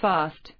fast.